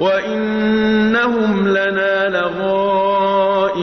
وَإِنَّهُمْ لَنَا لَغَائِظُونَ